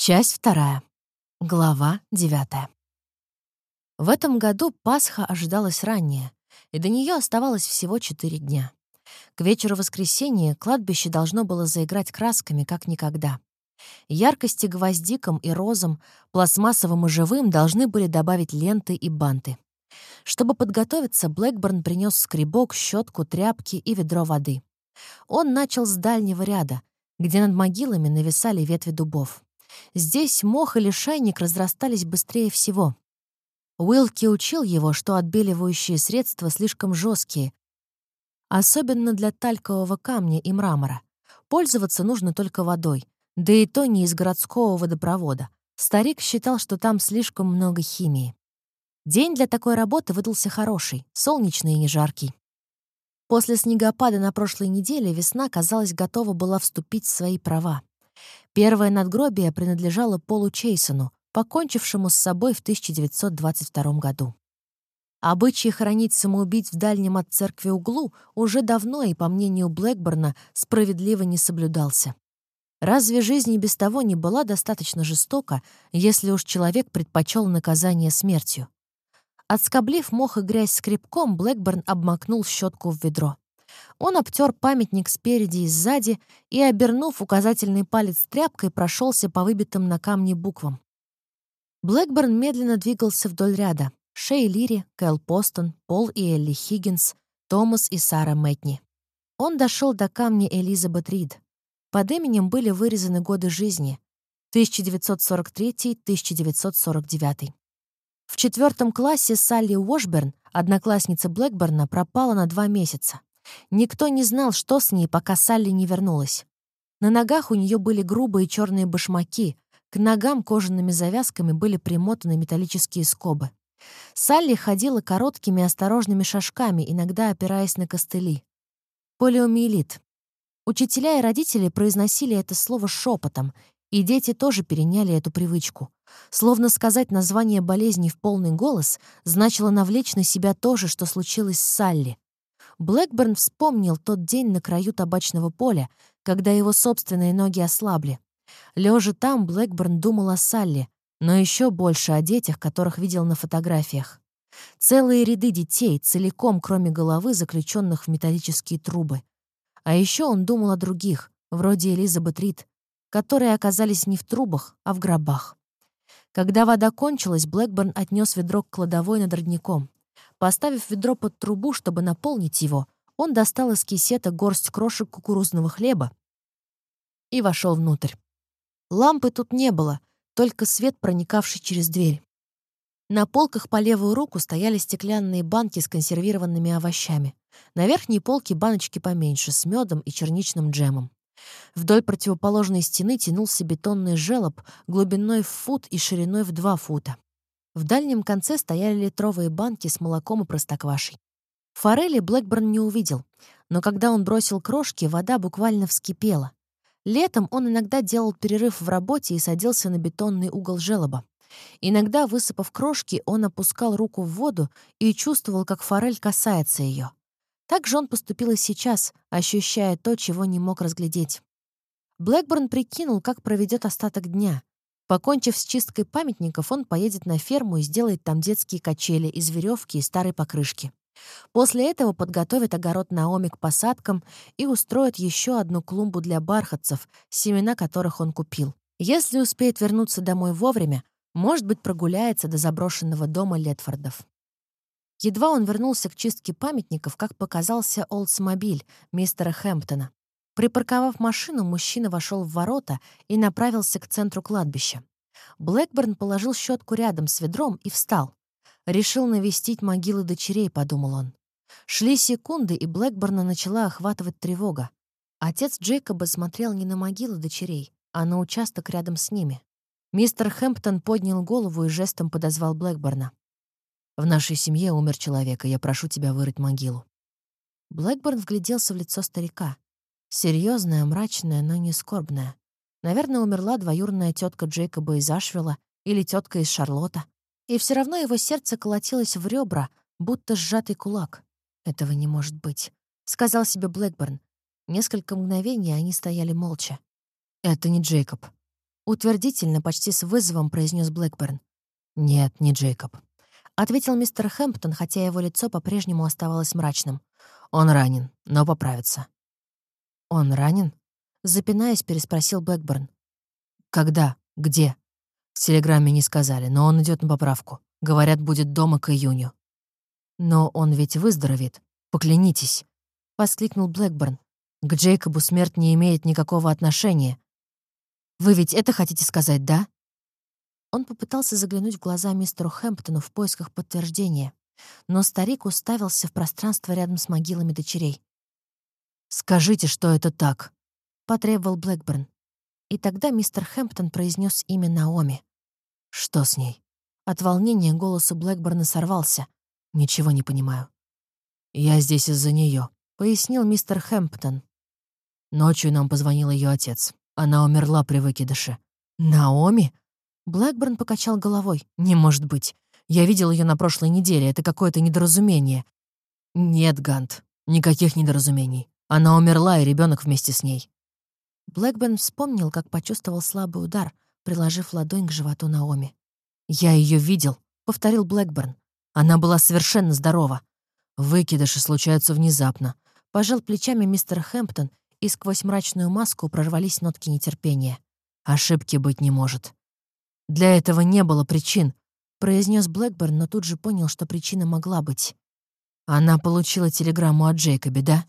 Часть вторая. Глава девятая. В этом году Пасха ожидалась ранее, и до нее оставалось всего четыре дня. К вечеру воскресенья кладбище должно было заиграть красками, как никогда. Яркости гвоздикам и розам, пластмассовым и живым должны были добавить ленты и банты. Чтобы подготовиться, Блэкборн принес скребок, щетку, тряпки и ведро воды. Он начал с дальнего ряда, где над могилами нависали ветви дубов. Здесь мох или шайник разрастались быстрее всего. Уилки учил его, что отбеливающие средства слишком жесткие, особенно для талькового камня и мрамора. Пользоваться нужно только водой, да и то не из городского водопровода. Старик считал, что там слишком много химии. День для такой работы выдался хороший, солнечный и не жаркий. После снегопада на прошлой неделе весна, казалось, готова была вступить в свои права. Первое надгробие принадлежало Полу Чейсону, покончившему с собой в 1922 году. Обычай хоронить самоубийц в дальнем от церкви углу уже давно и, по мнению Блэкборна, справедливо не соблюдался. Разве жизнь и без того не была достаточно жестока, если уж человек предпочел наказание смертью? Отскоблив мох и грязь скребком, Блэкборн обмакнул щетку в ведро. Он обтер памятник спереди и сзади и, обернув указательный палец тряпкой, прошелся по выбитым на камне буквам. Блэкборн медленно двигался вдоль ряда. Шей Лири, Кэл Постон, Пол и Элли Хиггинс, Томас и Сара Мэтни. Он дошел до камня Элизабет Рид. Под именем были вырезаны годы жизни 1943-1949. В четвертом классе Салли Уошберн, одноклассница Блэкборна, пропала на два месяца. Никто не знал, что с ней, пока Салли не вернулась. На ногах у нее были грубые черные башмаки, к ногам кожаными завязками были примотаны металлические скобы. Салли ходила короткими осторожными шажками, иногда опираясь на костыли. Полиомиелит. Учителя и родители произносили это слово шепотом, и дети тоже переняли эту привычку. Словно сказать название болезни в полный голос значило навлечь на себя то же, что случилось с Салли. Блэкберн вспомнил тот день на краю табачного поля, когда его собственные ноги ослабли. Лежа там, Блэкберн думал о Салли, но еще больше о детях, которых видел на фотографиях. Целые ряды детей, целиком, кроме головы, заключенных в металлические трубы. А еще он думал о других, вроде Элизабет Рид, которые оказались не в трубах, а в гробах. Когда вода кончилась, Блэкберн отнес ведро к кладовой над родником. Поставив ведро под трубу, чтобы наполнить его, он достал из кисета горсть крошек кукурузного хлеба и вошел внутрь. Лампы тут не было, только свет, проникавший через дверь. На полках по левую руку стояли стеклянные банки с консервированными овощами. На верхней полке баночки поменьше, с медом и черничным джемом. Вдоль противоположной стены тянулся бетонный желоб глубиной в фут и шириной в два фута. В дальнем конце стояли литровые банки с молоком и простоквашей. Форели Блэкборн не увидел, но когда он бросил крошки, вода буквально вскипела. Летом он иногда делал перерыв в работе и садился на бетонный угол желоба. Иногда, высыпав крошки, он опускал руку в воду и чувствовал, как форель касается ее. Так же он поступил и сейчас, ощущая то, чего не мог разглядеть. Блэкборн прикинул, как проведет остаток дня. Покончив с чисткой памятников, он поедет на ферму и сделает там детские качели из веревки и старой покрышки. После этого подготовит огород Наоми к посадкам и устроит еще одну клумбу для бархатцев, семена которых он купил. Если успеет вернуться домой вовремя, может быть, прогуляется до заброшенного дома Летфордов. Едва он вернулся к чистке памятников, как показался Олдсмобиль мистера Хэмптона. Припарковав машину, мужчина вошел в ворота и направился к центру кладбища. Блэкберн положил щетку рядом с ведром и встал. «Решил навестить могилы дочерей», — подумал он. Шли секунды, и Блэкберна начала охватывать тревога. Отец Джейкоба смотрел не на могилы дочерей, а на участок рядом с ними. Мистер Хэмптон поднял голову и жестом подозвал Блэкберна. «В нашей семье умер человек, и я прошу тебя вырыть могилу». Блэкберн вгляделся в лицо старика. Серьезная, мрачная, но не скорбная. Наверное, умерла двоюродная тетка Джейкоба из Ашвилла или тетка из Шарлотта. И все равно его сердце колотилось в ребра, будто сжатый кулак. «Этого не может быть», — сказал себе Блэкборн. Несколько мгновений они стояли молча. «Это не Джейкоб». Утвердительно, почти с вызовом произнес Блэкберн. «Нет, не Джейкоб», — ответил мистер Хэмптон, хотя его лицо по-прежнему оставалось мрачным. «Он ранен, но поправится». «Он ранен?» — запинаясь, переспросил Блэкберн. «Когда? Где?» В телеграмме не сказали, но он идет на поправку. Говорят, будет дома к июню. «Но он ведь выздоровеет. Поклянитесь!» — воскликнул Блэкберн. «К Джейкобу смерть не имеет никакого отношения. Вы ведь это хотите сказать, да?» Он попытался заглянуть в глаза мистеру Хэмптону в поисках подтверждения, но старик уставился в пространство рядом с могилами дочерей. «Скажите, что это так», — потребовал Блэкберн. И тогда мистер Хэмптон произнес имя Наоми. «Что с ней?» От волнения голос у Блэкберна сорвался. «Ничего не понимаю». «Я здесь из-за нее, пояснил мистер Хэмптон. Ночью нам позвонил ее отец. Она умерла при выкидыше. «Наоми?» Блэкберн покачал головой. «Не может быть. Я видел ее на прошлой неделе. Это какое-то недоразумение». «Нет, Гант, никаких недоразумений. Она умерла, и ребенок вместе с ней». Блэкберн вспомнил, как почувствовал слабый удар, приложив ладонь к животу Наоми. «Я ее видел», — повторил Блэкберн. «Она была совершенно здорова. Выкидыши случаются внезапно». Пожал плечами мистер Хэмптон, и сквозь мрачную маску прорвались нотки нетерпения. «Ошибки быть не может». «Для этого не было причин», — произнес Блэкберн, но тут же понял, что причина могла быть. «Она получила телеграмму от Джейкоби, да?»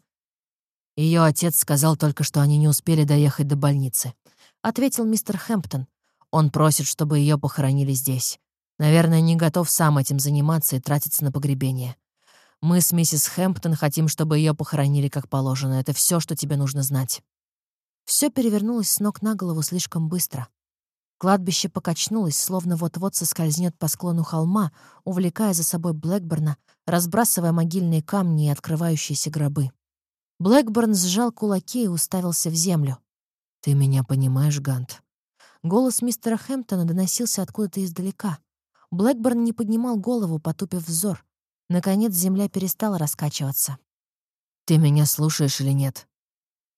Ее отец сказал только, что они не успели доехать до больницы. Ответил мистер Хэмптон. Он просит, чтобы ее похоронили здесь. Наверное, не готов сам этим заниматься и тратиться на погребение. Мы с миссис Хэмптон хотим, чтобы ее похоронили как положено. Это все, что тебе нужно знать. Все перевернулось с ног на голову слишком быстро. Кладбище покачнулось, словно вот-вот соскользнет по склону холма, увлекая за собой Блэкборна, разбрасывая могильные камни и открывающиеся гробы. Блэкборн сжал кулаки и уставился в землю. «Ты меня понимаешь, Гант?» Голос мистера Хэмптона доносился откуда-то издалека. Блэкборн не поднимал голову, потупив взор. Наконец земля перестала раскачиваться. «Ты меня слушаешь или нет?»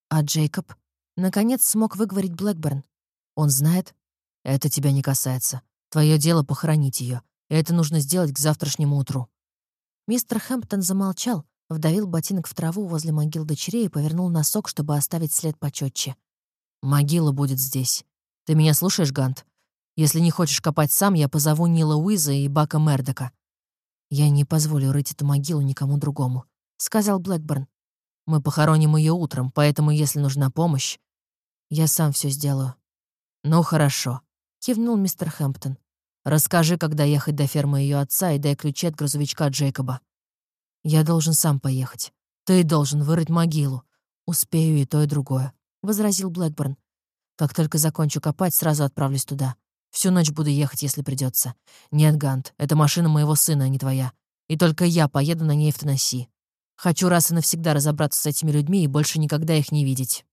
«А Джейкоб?» Наконец смог выговорить Блэкборн. «Он знает?» «Это тебя не касается. Твое дело похоронить ее, это нужно сделать к завтрашнему утру». Мистер Хэмптон замолчал, Вдавил ботинок в траву возле могил дочерей и повернул носок, чтобы оставить след почетче. «Могила будет здесь. Ты меня слушаешь, Гант? Если не хочешь копать сам, я позову Нила Уиза и Бака Мердока. «Я не позволю рыть эту могилу никому другому», — сказал Блэкборн. «Мы похороним ее утром, поэтому, если нужна помощь, я сам все сделаю». «Ну, хорошо», — кивнул мистер Хэмптон. «Расскажи, когда ехать до фермы ее отца и дай ключи от грузовичка Джейкоба». Я должен сам поехать. Ты должен вырыть могилу. Успею и то, и другое», — возразил Блэкборн. «Как только закончу копать, сразу отправлюсь туда. Всю ночь буду ехать, если придется. Нет, Гант, это машина моего сына, а не твоя. И только я поеду на ней в Теннесси. Хочу раз и навсегда разобраться с этими людьми и больше никогда их не видеть».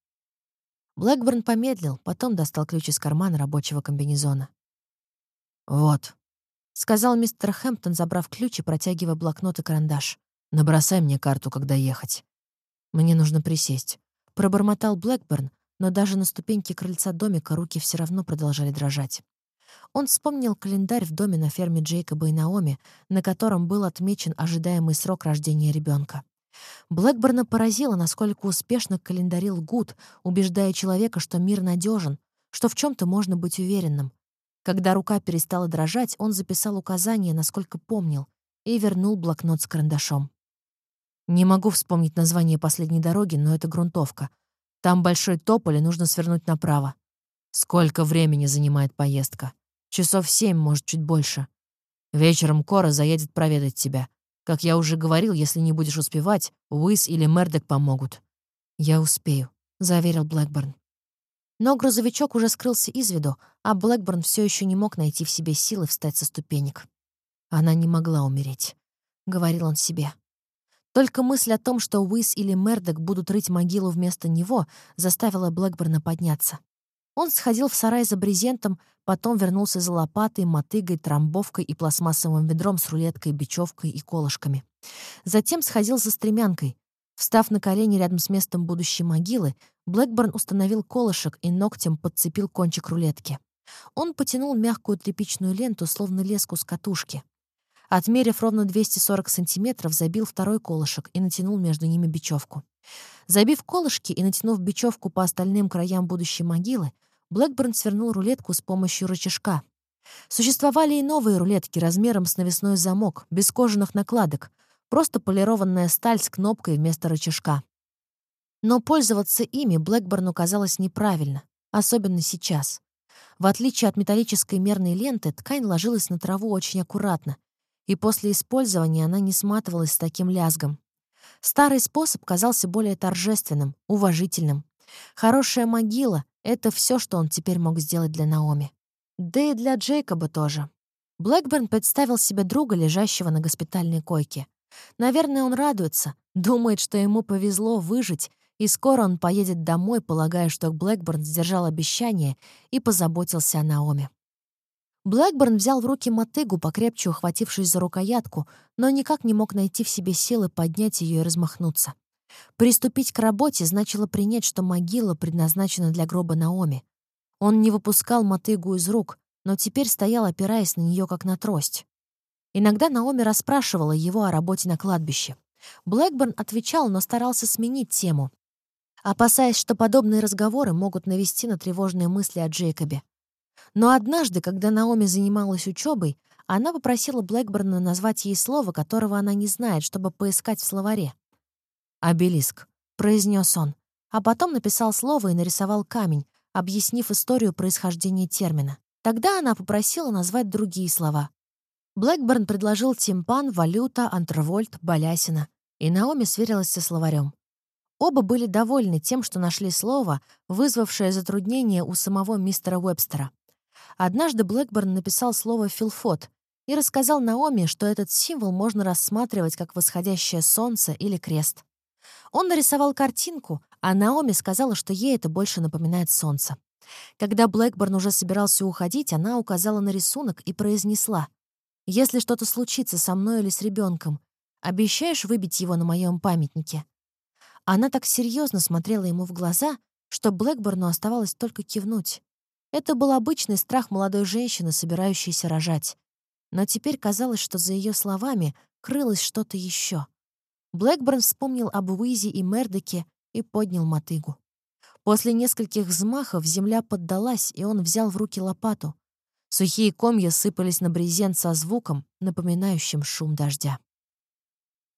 Блэкборн помедлил, потом достал ключ из кармана рабочего комбинезона. «Вот», — сказал мистер Хэмптон, забрав ключ и протягивая блокнот и карандаш. Набросай мне карту, когда ехать. Мне нужно присесть. Пробормотал Блэкберн, но даже на ступеньке крыльца домика руки все равно продолжали дрожать. Он вспомнил календарь в доме на ферме Джейкоба и Наоми, на котором был отмечен ожидаемый срок рождения ребенка. Блэкберна поразило, насколько успешно календарил Гуд, убеждая человека, что мир надежен, что в чем то можно быть уверенным. Когда рука перестала дрожать, он записал указания, насколько помнил, и вернул блокнот с карандашом. Не могу вспомнить название последней дороги, но это грунтовка. Там большой тополь, и нужно свернуть направо. Сколько времени занимает поездка? Часов семь, может, чуть больше. Вечером Кора заедет проведать тебя. Как я уже говорил, если не будешь успевать, Уиз или Мердек помогут. «Я успею», — заверил Блэкборн. Но грузовичок уже скрылся из виду, а Блэкборн все еще не мог найти в себе силы встать со ступенек. Она не могла умереть, — говорил он себе. Только мысль о том, что Уиз или Мердок будут рыть могилу вместо него, заставила Блэкборна подняться. Он сходил в сарай за брезентом, потом вернулся за лопатой, мотыгой, трамбовкой и пластмассовым ведром с рулеткой, бечевкой и колышками. Затем сходил за стремянкой. Встав на колени рядом с местом будущей могилы, Блэкборн установил колышек и ногтем подцепил кончик рулетки. Он потянул мягкую тряпичную ленту, словно леску с катушки. Отмерив ровно 240 сантиметров, забил второй колышек и натянул между ними бечевку. Забив колышки и натянув бечевку по остальным краям будущей могилы, Блэкберн свернул рулетку с помощью рычажка. Существовали и новые рулетки размером с навесной замок, без кожаных накладок, просто полированная сталь с кнопкой вместо рычажка. Но пользоваться ими Блэкберну казалось неправильно, особенно сейчас. В отличие от металлической мерной ленты, ткань ложилась на траву очень аккуратно, и после использования она не сматывалась с таким лязгом. Старый способ казался более торжественным, уважительным. Хорошая могила — это все, что он теперь мог сделать для Наоми. Да и для Джейкоба тоже. Блэкберн представил себе друга, лежащего на госпитальной койке. Наверное, он радуется, думает, что ему повезло выжить, и скоро он поедет домой, полагая, что Блэкберн сдержал обещание и позаботился о Наоми. Блэкборн взял в руки мотыгу, покрепче ухватившись за рукоятку, но никак не мог найти в себе силы поднять ее и размахнуться. Приступить к работе значило принять, что могила предназначена для гроба Наоми. Он не выпускал мотыгу из рук, но теперь стоял, опираясь на нее как на трость. Иногда Наоми расспрашивала его о работе на кладбище. Блэкборн отвечал, но старался сменить тему, опасаясь, что подобные разговоры могут навести на тревожные мысли о Джейкобе. Но однажды, когда Наоми занималась учебой, она попросила Блэкборна назвать ей слово, которого она не знает, чтобы поискать в словаре. «Обелиск», — произнес он, а потом написал слово и нарисовал камень, объяснив историю происхождения термина. Тогда она попросила назвать другие слова. Блэкборн предложил тимпан, валюта, антровольт, балясина, и Наоми сверилась со словарем. Оба были довольны тем, что нашли слово, вызвавшее затруднение у самого мистера Уэбстера. Однажды Блэкборн написал слово «филфот» и рассказал Наоми, что этот символ можно рассматривать как восходящее солнце или крест. Он нарисовал картинку, а Наоми сказала, что ей это больше напоминает солнце. Когда Блэкборн уже собирался уходить, она указала на рисунок и произнесла «Если что-то случится со мной или с ребенком, обещаешь выбить его на моем памятнике?» Она так серьезно смотрела ему в глаза, что Блэкборну оставалось только кивнуть. Это был обычный страх молодой женщины, собирающейся рожать. Но теперь казалось, что за ее словами крылось что-то еще. Блэкборн вспомнил об Уизе и Мердоке и поднял мотыгу. После нескольких взмахов земля поддалась, и он взял в руки лопату. Сухие комья сыпались на брезент со звуком, напоминающим шум дождя.